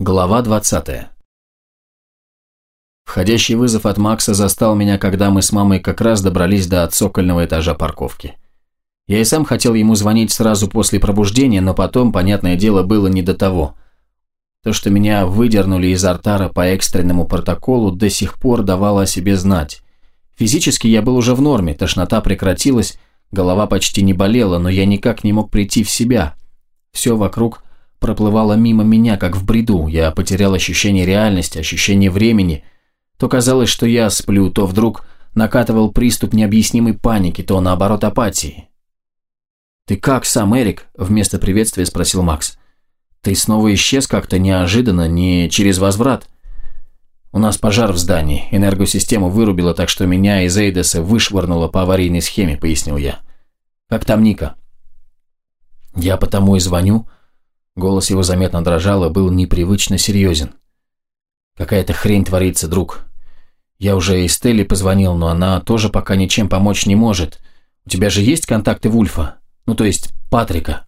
Глава 20 Входящий вызов от Макса застал меня, когда мы с мамой как раз добрались до цокольного этажа парковки. Я и сам хотел ему звонить сразу после пробуждения, но потом, понятное дело, было не до того. То, что меня выдернули из артара по экстренному протоколу, до сих пор давало о себе знать. Физически я был уже в норме, тошнота прекратилась, голова почти не болела, но я никак не мог прийти в себя. Все вокруг проплывало мимо меня, как в бреду. Я потерял ощущение реальности, ощущение времени. То казалось, что я сплю, то вдруг накатывал приступ необъяснимой паники, то наоборот апатии. «Ты как сам, Эрик?» – вместо приветствия спросил Макс. «Ты снова исчез как-то неожиданно, не через возврат?» «У нас пожар в здании, энергосистему вырубило, так что меня из Эйдеса вышвырнуло по аварийной схеме», – пояснил я. «Как там Ника?» «Я потому и звоню». Голос его заметно дрожал и был непривычно серьезен. «Какая-то хрень творится, друг. Я уже и Стелле позвонил, но она тоже пока ничем помочь не может. У тебя же есть контакты Вульфа?» Ну, то есть Патрика.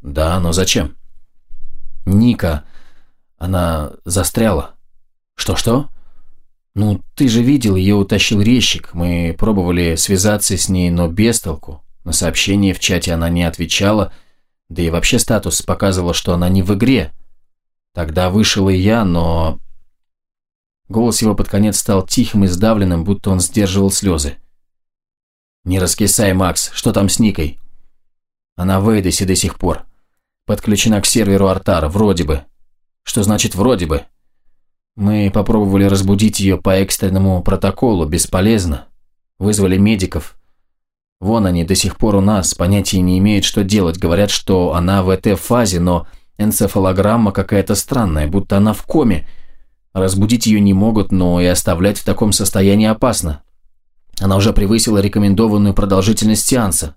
Да, но зачем? Ника, она застряла. Что-что? Ну, ты же видел, ее утащил резчик. Мы пробовали связаться с ней, но без толку. На сообщение в чате она не отвечала, да и вообще статус показывал, что она не в игре. Тогда вышел и я, но... Голос его под конец стал тихим и сдавленным, будто он сдерживал слезы. «Не раскисай, Макс, что там с Никой?» Она в Эйдесе до сих пор. Подключена к серверу Артара, вроде бы. Что значит «вроде бы»? Мы попробовали разбудить ее по экстренному протоколу, бесполезно. Вызвали медиков. Вон они до сих пор у нас, понятия не имеют, что делать. Говорят, что она в ЭТ-фазе, но энцефалограмма какая-то странная, будто она в коме. Разбудить ее не могут, но и оставлять в таком состоянии опасно. Она уже превысила рекомендованную продолжительность сеанса.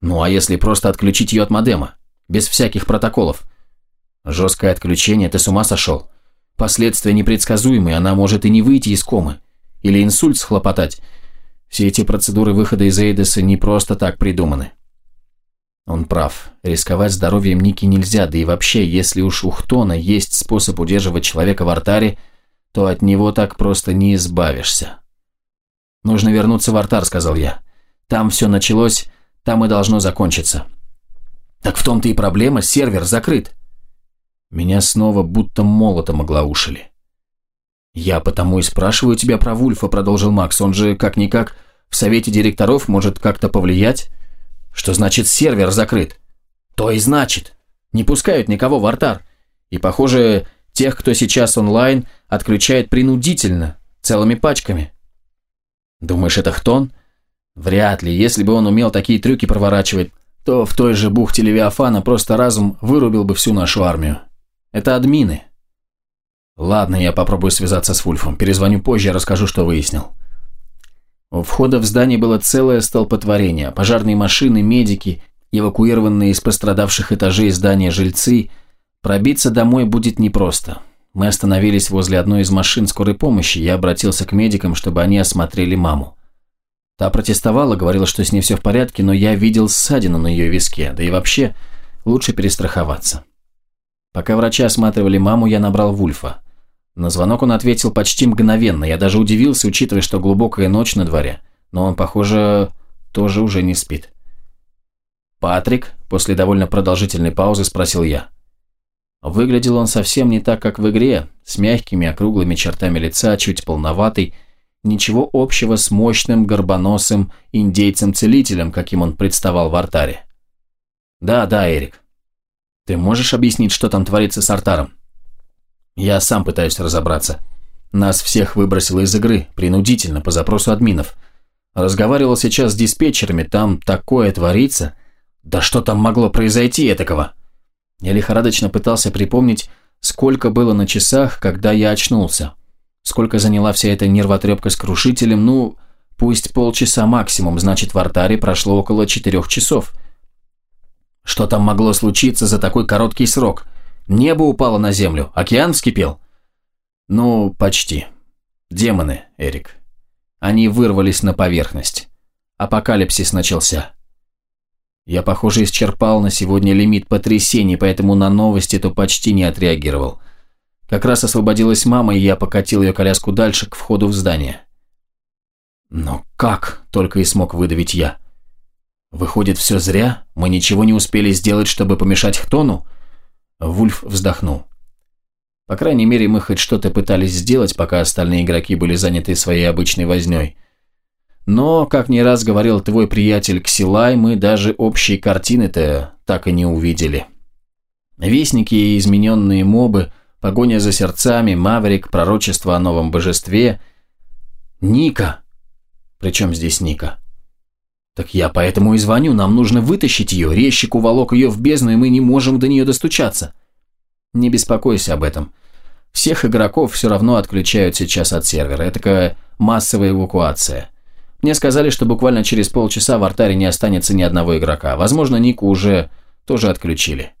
Ну а если просто отключить ее от модема? Без всяких протоколов? Жесткое отключение, ты с ума сошел? Последствия непредсказуемые, она может и не выйти из комы. Или инсульт схлопотать. Все эти процедуры выхода из Эйдеса не просто так придуманы. Он прав. Рисковать здоровьем Ники нельзя, да и вообще, если уж у Хтона есть способ удерживать человека в артаре, то от него так просто не избавишься. «Нужно вернуться в артар», — сказал я. «Там все началось там и должно закончиться. Так в том-то и проблема, сервер закрыт. Меня снова будто молотом оглаушили. «Я потому и спрашиваю тебя про Вульфа», — продолжил Макс. «Он же, как-никак, в совете директоров может как-то повлиять. Что значит сервер закрыт?» «То и значит. Не пускают никого в артар. И, похоже, тех, кто сейчас онлайн, отключают принудительно, целыми пачками». «Думаешь, это Хтон?» Вряд ли, если бы он умел такие трюки проворачивать, то в той же бухте Левиафана просто разум вырубил бы всю нашу армию. Это админы. Ладно, я попробую связаться с Вульфом. Перезвоню позже, расскажу, что выяснил. У входа в здание было целое столпотворение. Пожарные машины, медики, эвакуированные из пострадавших этажей здания жильцы. Пробиться домой будет непросто. Мы остановились возле одной из машин скорой помощи. Я обратился к медикам, чтобы они осмотрели маму. Та протестовала, говорила, что с ней все в порядке, но я видел ссадину на ее виске, да и вообще лучше перестраховаться. Пока врачи осматривали маму, я набрал Вульфа. На звонок он ответил почти мгновенно, я даже удивился, учитывая, что глубокая ночь на дворе, но он, похоже, тоже уже не спит. «Патрик?» – после довольно продолжительной паузы спросил я. Выглядел он совсем не так, как в игре, с мягкими округлыми чертами лица, чуть полноватый, ничего общего с мощным горбоносым индейцем-целителем, каким он представал в артаре. Да, да, Эрик. Ты можешь объяснить, что там творится с артаром? Я сам пытаюсь разобраться. Нас всех выбросило из игры, принудительно, по запросу админов. Разговаривал сейчас с диспетчерами, там такое творится. Да что там могло произойти этакого? Я лихорадочно пытался припомнить, сколько было на часах, когда я очнулся. Сколько заняла вся эта нервотрепка с крушителем? Ну, пусть полчаса максимум, значит в артаре прошло около четырех часов. Что там могло случиться за такой короткий срок? Небо упало на землю, океан вскипел? Ну, почти. Демоны, Эрик. Они вырвались на поверхность. Апокалипсис начался. Я, похоже, исчерпал на сегодня лимит потрясений, поэтому на новости то почти не отреагировал – Как раз освободилась мама, и я покатил ее коляску дальше, к входу в здание. «Но как?» – только и смог выдавить я. «Выходит, все зря? Мы ничего не успели сделать, чтобы помешать Хтону?» Вульф вздохнул. По крайней мере, мы хоть что-то пытались сделать, пока остальные игроки были заняты своей обычной вознёй. Но, как не раз говорил твой приятель Ксилай, мы даже общей картины-то так и не увидели. Вестники и измененные мобы, погоня за сердцами, Маврик, пророчество о новом божестве. Ника! Причем здесь Ника? Так я поэтому и звоню, нам нужно вытащить ее, резчик уволок ее в бездну, и мы не можем до нее достучаться. Не беспокойся об этом. Всех игроков все равно отключают сейчас от сервера. Это такая массовая эвакуация. Мне сказали, что буквально через полчаса в артаре не останется ни одного игрока. Возможно, Нику уже тоже отключили.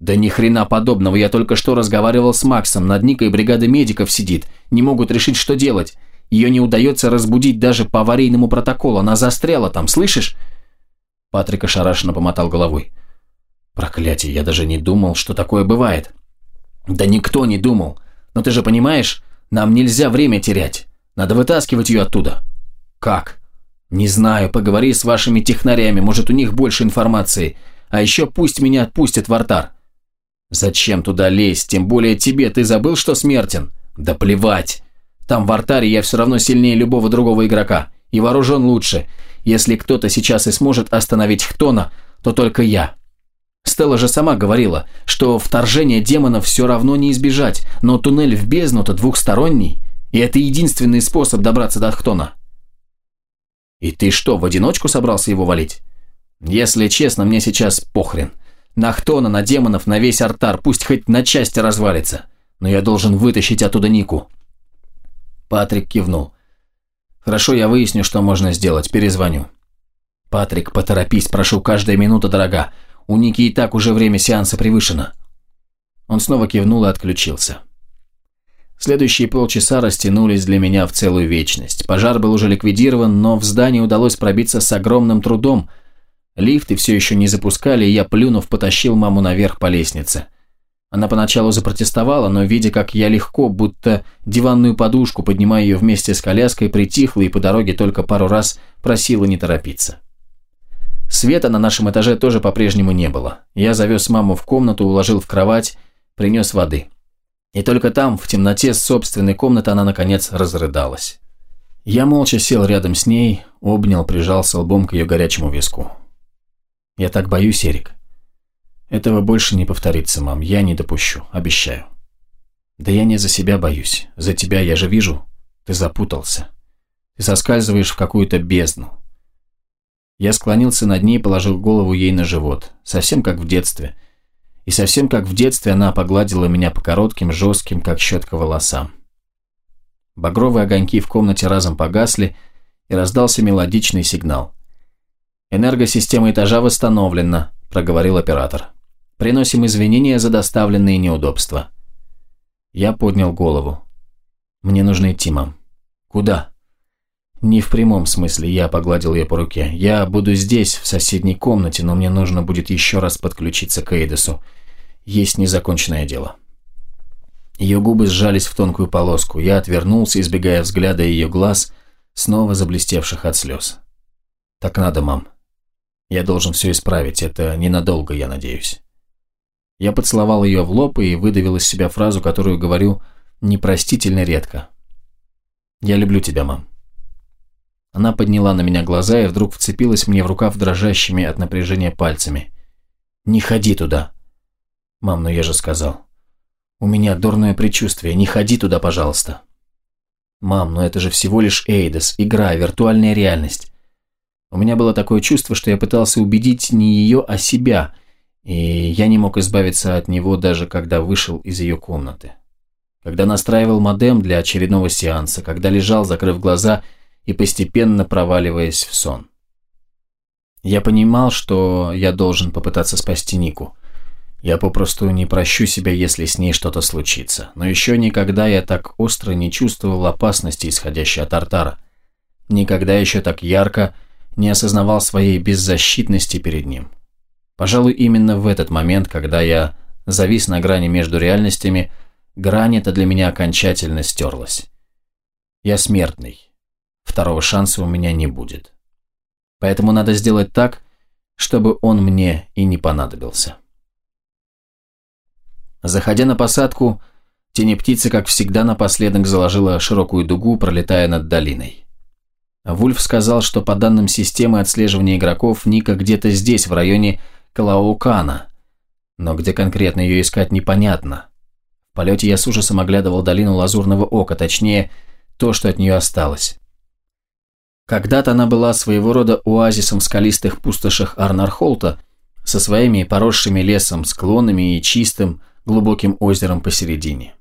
Да ни хрена подобного, я только что разговаривал с Максом, над Никой бригада медиков сидит, не могут решить, что делать. Ее не удается разбудить даже по аварийному протоколу, она застряла там, слышишь? Патрик ошарашенно помотал головой. Проклятие, я даже не думал, что такое бывает. Да никто не думал. Но ты же понимаешь, нам нельзя время терять. Надо вытаскивать ее оттуда. Как? «Не знаю, поговори с вашими технарями, может, у них больше информации. А еще пусть меня отпустят в артар». «Зачем туда лезть? Тем более тебе. Ты забыл, что смертен?» «Да плевать. Там в артаре я все равно сильнее любого другого игрока. И вооружен лучше. Если кто-то сейчас и сможет остановить Хтона, то только я». Стелла же сама говорила, что вторжение демонов все равно не избежать, но туннель в бездну-то двухсторонний, и это единственный способ добраться до Хтона. И ты что, в одиночку собрался его валить? Если честно, мне сейчас похрен. На Хтона, на демонов, на весь артар, пусть хоть на части развалится. Но я должен вытащить оттуда Нику. Патрик кивнул. Хорошо, я выясню, что можно сделать, перезвоню. Патрик, поторопись, прошу, каждая минута дорога. У Ники и так уже время сеанса превышено. Он снова кивнул и отключился. Следующие полчаса растянулись для меня в целую вечность. Пожар был уже ликвидирован, но в здание удалось пробиться с огромным трудом. Лифты все еще не запускали, и я, плюнув, потащил маму наверх по лестнице. Она поначалу запротестовала, но, видя, как я легко, будто диванную подушку, поднимая ее вместе с коляской, притихла и по дороге только пару раз просила не торопиться. Света на нашем этаже тоже по-прежнему не было. Я завез маму в комнату, уложил в кровать, принес воды. И только там, в темноте собственной комнаты, она, наконец, разрыдалась. Я молча сел рядом с ней, обнял, прижался лбом к ее горячему виску. «Я так боюсь, Эрик. Этого больше не повторится, мам. Я не допущу, обещаю». «Да я не за себя боюсь. За тебя я же вижу. Ты запутался. Ты соскальзываешь в какую-то бездну». Я склонился над ней и положил голову ей на живот, совсем как в детстве – и совсем как в детстве она погладила меня по коротким, жестким, как щетка волосам. Багровые огоньки в комнате разом погасли, и раздался мелодичный сигнал. «Энергосистема этажа восстановлена», – проговорил оператор. «Приносим извинения за доставленные неудобства». Я поднял голову. «Мне нужно идти, мам». «Куда?» «Не в прямом смысле», – я погладил ее по руке. «Я буду здесь, в соседней комнате, но мне нужно будет еще раз подключиться к Эйдесу. Есть незаконченное дело». Ее губы сжались в тонкую полоску. Я отвернулся, избегая взгляда ее глаз, снова заблестевших от слез. «Так надо, мам. Я должен все исправить. Это ненадолго, я надеюсь». Я поцеловал ее в лоб и выдавил из себя фразу, которую говорю непростительно редко. «Я люблю тебя, мам». Она подняла на меня глаза и вдруг вцепилась мне в рукав дрожащими от напряжения пальцами. «Не ходи туда!» «Мам, ну я же сказал. У меня дурное предчувствие, не ходи туда, пожалуйста!» «Мам, ну это же всего лишь Эйдес, игра, виртуальная реальность!» У меня было такое чувство, что я пытался убедить не ее, а себя, и я не мог избавиться от него даже когда вышел из ее комнаты. Когда настраивал модем для очередного сеанса, когда лежал, закрыв глаза, и постепенно проваливаясь в сон. Я понимал, что я должен попытаться спасти Нику. Я попросту не прощу себя, если с ней что-то случится. Но еще никогда я так остро не чувствовал опасности, исходящей от Артара. Никогда еще так ярко не осознавал своей беззащитности перед ним. Пожалуй, именно в этот момент, когда я завис на грани между реальностями, грань эта для меня окончательно стерлась. Я смертный. Второго шанса у меня не будет. Поэтому надо сделать так, чтобы он мне и не понадобился. Заходя на посадку, тени птицы, как всегда, напоследок заложила широкую дугу, пролетая над долиной. Вульф сказал, что по данным системы отслеживания игроков Ника где-то здесь, в районе Калаукана, но где конкретно ее искать непонятно. В полете я с ужасом оглядывал долину Лазурного Ока, точнее, то, что от нее осталось. Когда-то она была своего рода оазисом в скалистых пустошах Арнархолта, со своими поросшими лесом склонами и чистым, глубоким озером посередине.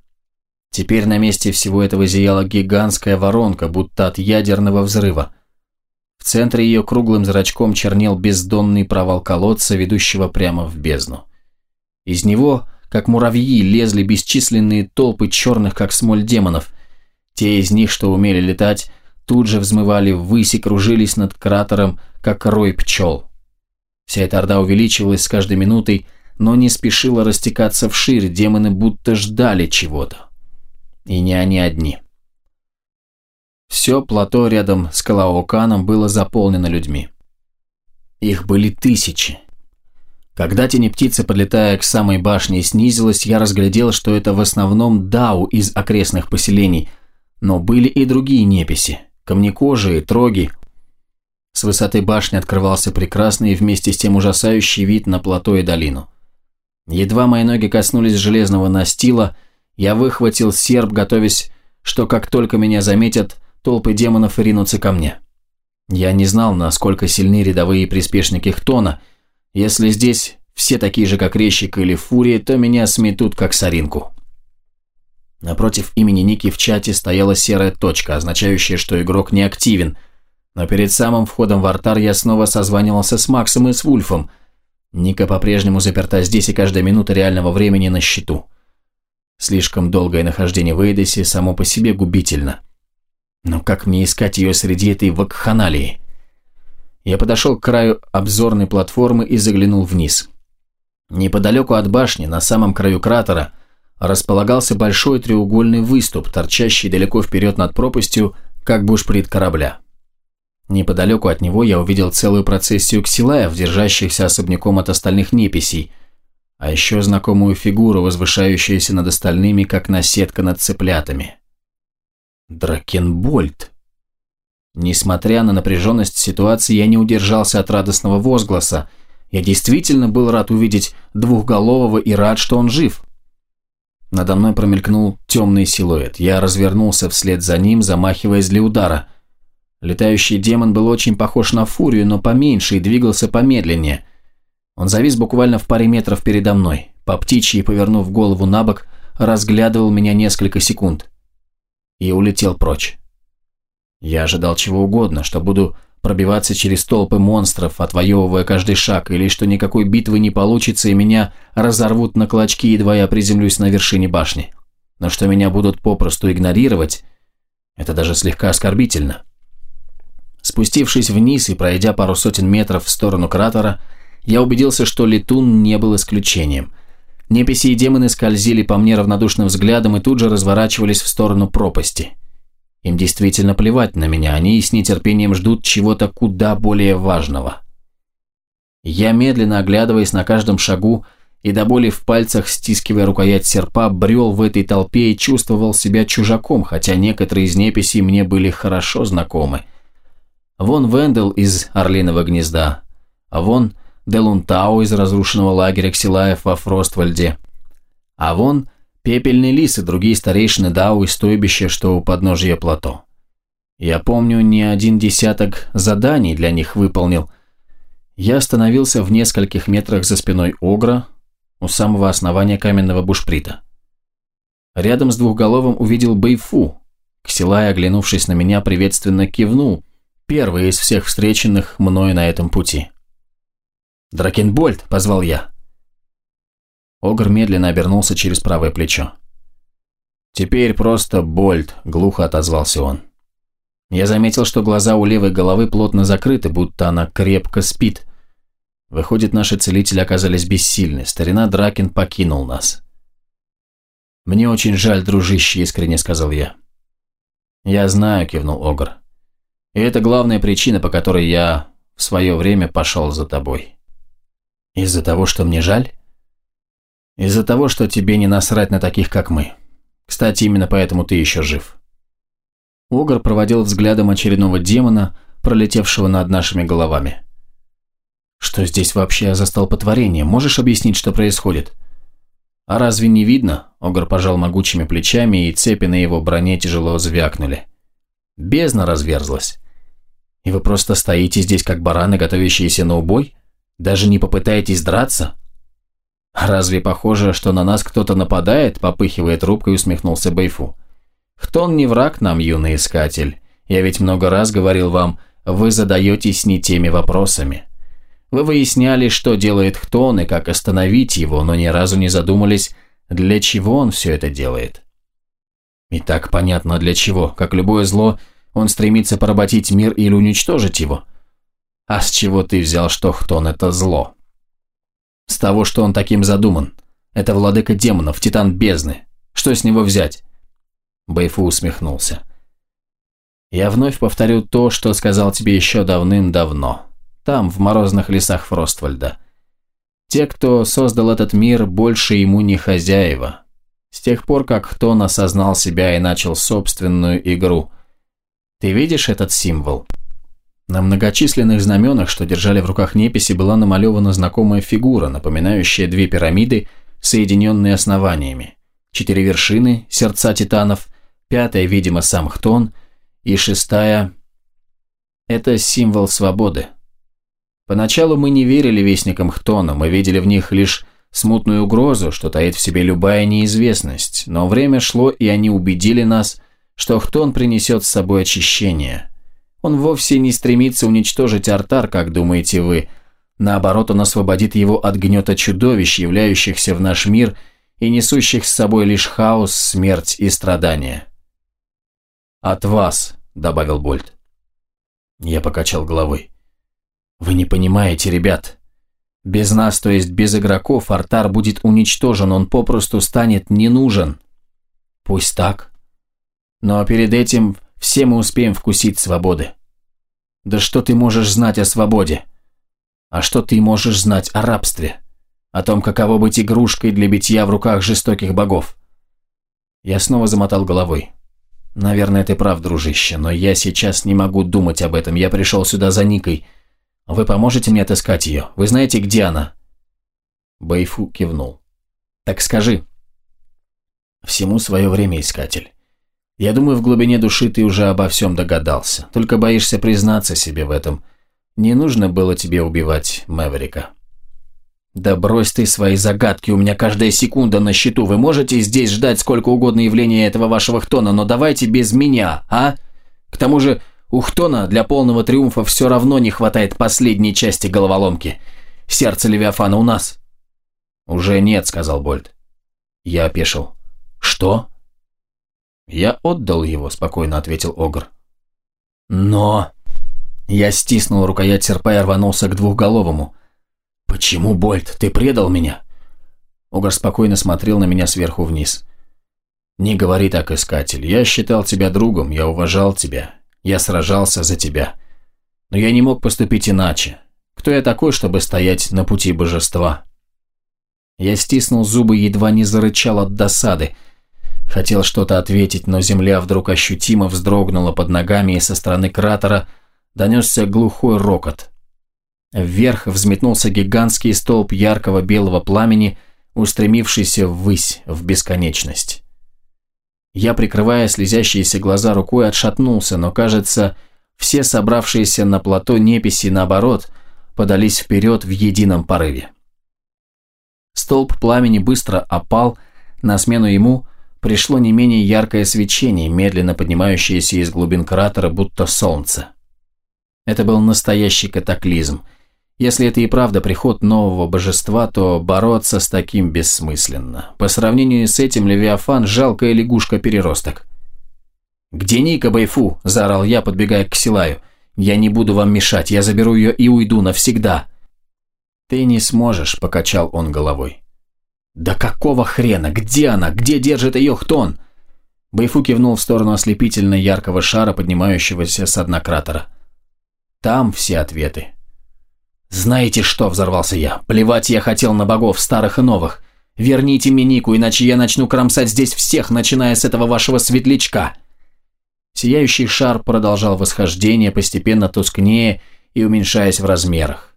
Теперь на месте всего этого зияла гигантская воронка, будто от ядерного взрыва. В центре ее круглым зрачком чернел бездонный провал колодца, ведущего прямо в бездну. Из него, как муравьи, лезли бесчисленные толпы черных, как смоль демонов. Те из них, что умели летать, тут же взмывали ввысь и кружились над кратером, как рой пчел. Вся эта орда увеличивалась с каждой минутой, но не спешила растекаться вширь, демоны будто ждали чего-то. И не они одни. Все плато рядом с Калаоканом было заполнено людьми. Их были тысячи. Когда тени птицы, подлетая к самой башне, снизилась, я разглядел, что это в основном дау из окрестных поселений, но были и другие неписи, камнекожие, троги. С высоты башни открывался прекрасный и вместе с тем ужасающий вид на плато и долину. Едва мои ноги коснулись железного настила, я выхватил серп, готовясь, что как только меня заметят, толпы демонов ринутся ко мне. Я не знал, насколько сильны рядовые приспешники Хтона – если здесь все такие же, как Резчик или Фурия, то меня сметут, как соринку. Напротив имени Ники в чате стояла серая точка, означающая, что игрок не активен. Но перед самым входом в артар я снова созванивался с Максом и с Вульфом. Ника по-прежнему заперта здесь, и каждая минута реального времени на счету. Слишком долгое нахождение в Эйдосе само по себе губительно. Но как мне искать ее среди этой вакханалии? Я подошел к краю обзорной платформы и заглянул вниз. Неподалеку от башни, на самом краю кратера, располагался большой треугольный выступ, торчащий далеко вперед над пропастью, как бушприт корабля. Неподалеку от него я увидел целую процессию ксилаев, держащихся особняком от остальных неписей, а еще знакомую фигуру, возвышающуюся над остальными, как наседка над цыплятами. Дракенбольд. Несмотря на напряженность ситуации, я не удержался от радостного возгласа. Я действительно был рад увидеть двухголового и рад, что он жив. Надо мной промелькнул темный силуэт. Я развернулся вслед за ним, замахиваясь для удара. Летающий демон был очень похож на фурию, но поменьше и двигался помедленнее. Он завис буквально в паре метров передо мной. По птичьи, повернув голову на бок, разглядывал меня несколько секунд. И улетел прочь. Я ожидал чего угодно, что буду пробиваться через толпы монстров, отвоевывая каждый шаг, или что никакой битвы не получится и меня разорвут на клочки, едва я приземлюсь на вершине башни. Но что меня будут попросту игнорировать, это даже слегка оскорбительно. Спустившись вниз и пройдя пару сотен метров в сторону кратера, я убедился, что летун не был исключением. Неписи и демоны скользили по мне равнодушным взглядом и тут же разворачивались в сторону пропасти. Им действительно плевать на меня, они с нетерпением ждут чего-то куда более важного. Я, медленно оглядываясь на каждом шагу и до боли в пальцах стискивая рукоять серпа, брел в этой толпе и чувствовал себя чужаком, хотя некоторые из неписей мне были хорошо знакомы. Вон Вендел из Орлиного гнезда, а вон Делунтау из разрушенного лагеря Ксилаев во Фроствальде, а вон Пепельный лис и другие старейшины Дау и стойбища, что у подножия плато. Я помню, не один десяток заданий для них выполнил. Я остановился в нескольких метрах за спиной Огра, у самого основания каменного бушприта. Рядом с двухголовым увидел Бэйфу. Ксилай, оглянувшись на меня, приветственно кивнул, первый из всех встреченных мною на этом пути. «Дракенбольд!» – позвал я. Огр медленно обернулся через правое плечо. «Теперь просто Больт», – глухо отозвался он. Я заметил, что глаза у левой головы плотно закрыты, будто она крепко спит. Выходит, наши целители оказались бессильны. Старина Дракин покинул нас. «Мне очень жаль, дружище», – искренне сказал я. «Я знаю», – кивнул Огр. «И это главная причина, по которой я в свое время пошел за тобой». «Из-за того, что мне жаль?» «Из-за того, что тебе не насрать на таких, как мы. Кстати, именно поэтому ты еще жив». Огр проводил взглядом очередного демона, пролетевшего над нашими головами. «Что здесь вообще за столпотворение? Можешь объяснить, что происходит?» «А разве не видно?» – Огр пожал могучими плечами, и цепи на его броне тяжело звякнули. Бездна разверзлась. «И вы просто стоите здесь, как бараны, готовящиеся на убой? Даже не попытаетесь драться?» «Разве похоже, что на нас кто-то нападает?» – попыхивая трубкой, усмехнулся Бэйфу. «Хтон не враг нам, юный искатель. Я ведь много раз говорил вам, вы задаетесь не теми вопросами». Вы выясняли, что делает Хтон и как остановить его, но ни разу не задумались, для чего он все это делает. И так понятно для чего. Как любое зло, он стремится поработить мир или уничтожить его. А с чего ты взял, что Хтон – это зло? С того, что он таким задуман. Это владыка демонов, титан бездны. Что с него взять? Бэйфу усмехнулся. Я вновь повторю то, что сказал тебе еще давным-давно там, в морозных лесах Фроствальда. Те, кто создал этот мир, больше ему не хозяева. С тех пор, как Хтон осознал себя и начал собственную игру. Ты видишь этот символ? На многочисленных знаменах, что держали в руках неписи, была намалевана знакомая фигура, напоминающая две пирамиды, соединенные основаниями. Четыре вершины, сердца титанов, пятая, видимо, сам Хтон, и шестая – это символ свободы. Поначалу мы не верили вестникам Хтона, мы видели в них лишь смутную угрозу, что таит в себе любая неизвестность, но время шло, и они убедили нас, что Хтон принесет с собой очищение. Он вовсе не стремится уничтожить Артар, как думаете вы. Наоборот, он освободит его от гнета чудовищ, являющихся в наш мир и несущих с собой лишь хаос, смерть и страдания. «От вас», — добавил Больт. Я покачал головой. Вы не понимаете, ребят. Без нас, то есть без игроков, Артар будет уничтожен, он попросту станет не нужен. Пусть так. Но перед этим все мы успеем вкусить свободы. Да что ты можешь знать о свободе? А что ты можешь знать о рабстве? О том, каково быть игрушкой для битья в руках жестоких богов? Я снова замотал головой. Наверное, ты прав, дружище, но я сейчас не могу думать об этом. Я пришел сюда за Никой. Вы поможете мне отыскать ее? Вы знаете, где она?» Бэйфу кивнул. «Так скажи». «Всему свое время, искатель. Я думаю, в глубине души ты уже обо всем догадался, только боишься признаться себе в этом. Не нужно было тебе убивать Мэверика». «Да брось ты свои загадки, у меня каждая секунда на счету. Вы можете здесь ждать сколько угодно явления этого вашего хтона, но давайте без меня, а? К тому же, у Хтона для полного триумфа все равно не хватает последней части головоломки. Сердце Левиафана у нас. «Уже нет», — сказал Больт. Я опешил. «Что?» «Я отдал его», — спокойно ответил Огр. «Но...» Я стиснул рукоять серпа и рванулся к двухголовому. «Почему, Больт, ты предал меня?» Огр спокойно смотрел на меня сверху вниз. «Не говори так, Искатель. Я считал тебя другом, я уважал тебя. Я сражался за тебя. Но я не мог поступить иначе. Кто я такой, чтобы стоять на пути божества? Я стиснул зубы и едва не зарычал от досады. Хотел что-то ответить, но земля вдруг ощутимо вздрогнула под ногами, и со стороны кратера донесся глухой рокот. Вверх взметнулся гигантский столб яркого белого пламени, устремившийся ввысь, в бесконечность. Я, прикрывая слезящиеся глаза рукой, отшатнулся, но, кажется, все собравшиеся на плато неписи, наоборот, подались вперед в едином порыве. Столб пламени быстро опал, на смену ему пришло не менее яркое свечение, медленно поднимающееся из глубин кратера, будто солнце. Это был настоящий катаклизм – если это и правда приход нового божества, то бороться с таким бессмысленно. По сравнению с этим Левиафан – жалкая лягушка-переросток. «Где Ника, Байфу?» – заорал я, подбегая к Силаю. «Я не буду вам мешать, я заберу ее и уйду навсегда». «Ты не сможешь», – покачал он головой. «Да какого хрена? Где она? Где держит ее Хтон?» Байфу кивнул в сторону ослепительно яркого шара, поднимающегося с дна кратера. «Там все ответы». «Знаете что?» – взорвался я. «Плевать я хотел на богов, старых и новых. Верните мне Нику, иначе я начну кромсать здесь всех, начиная с этого вашего светлячка». Сияющий шар продолжал восхождение, постепенно тускнее и уменьшаясь в размерах.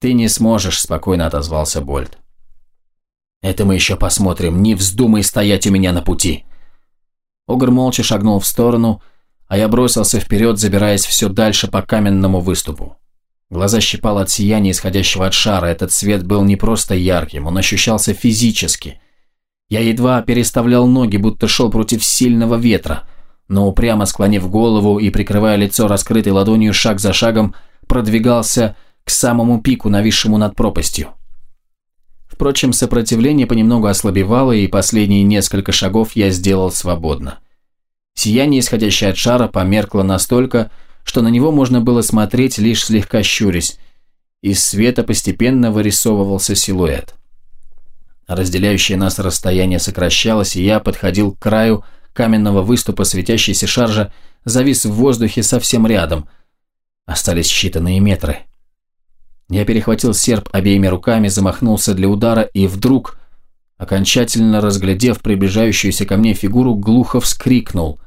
«Ты не сможешь», – спокойно отозвался Больт. «Это мы еще посмотрим. Не вздумай стоять у меня на пути». Огр молча шагнул в сторону, а я бросился вперед, забираясь все дальше по каменному выступу. Глаза щипало от сияния, исходящего от шара. Этот свет был не просто ярким, он ощущался физически. Я едва переставлял ноги, будто шел против сильного ветра, но упрямо склонив голову и прикрывая лицо раскрытой ладонью, шаг за шагом продвигался к самому пику, нависшему над пропастью. Впрочем, сопротивление понемногу ослабевало, и последние несколько шагов я сделал свободно. Сияние, исходящее от шара, померкло настолько, что на него можно было смотреть, лишь слегка щурясь. Из света постепенно вырисовывался силуэт. Разделяющее нас расстояние сокращалось, и я подходил к краю каменного выступа, светящийся шаржа завис в воздухе совсем рядом. Остались считанные метры. Я перехватил серп обеими руками, замахнулся для удара и вдруг, окончательно разглядев приближающуюся ко мне фигуру, глухо вскрикнул.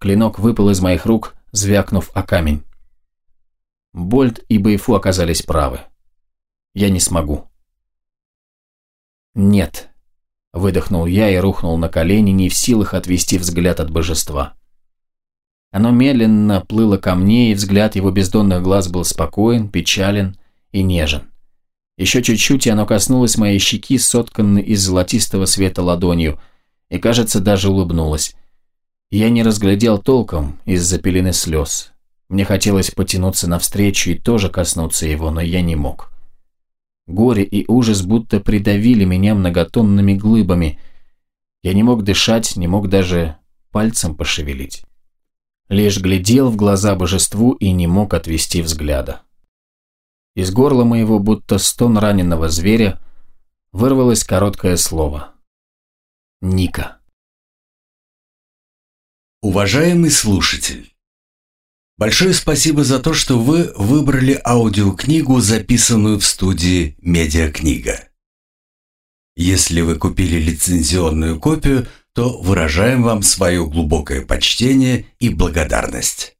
Клинок выпал из моих рук, звякнув о камень. Больт и Байфу оказались правы. Я не смогу. «Нет», – выдохнул я и рухнул на колени, не в силах отвести взгляд от божества. Оно медленно плыло ко мне, и взгляд его бездонных глаз был спокоен, печален и нежен. Еще чуть-чуть, и оно коснулось моей щеки, сотканной из золотистого света ладонью, и, кажется, даже улыбнулось. Я не разглядел толком из-за пелены слез. Мне хотелось потянуться навстречу и тоже коснуться его, но я не мог. Горе и ужас будто придавили меня многотонными глыбами. Я не мог дышать, не мог даже пальцем пошевелить. Лишь глядел в глаза божеству и не мог отвести взгляда. Из горла моего, будто стон раненого зверя, вырвалось короткое слово. Ника. Уважаемый слушатель, большое спасибо за то, что вы выбрали аудиокнигу, записанную в студии «Медиакнига». Если вы купили лицензионную копию, то выражаем вам свое глубокое почтение и благодарность.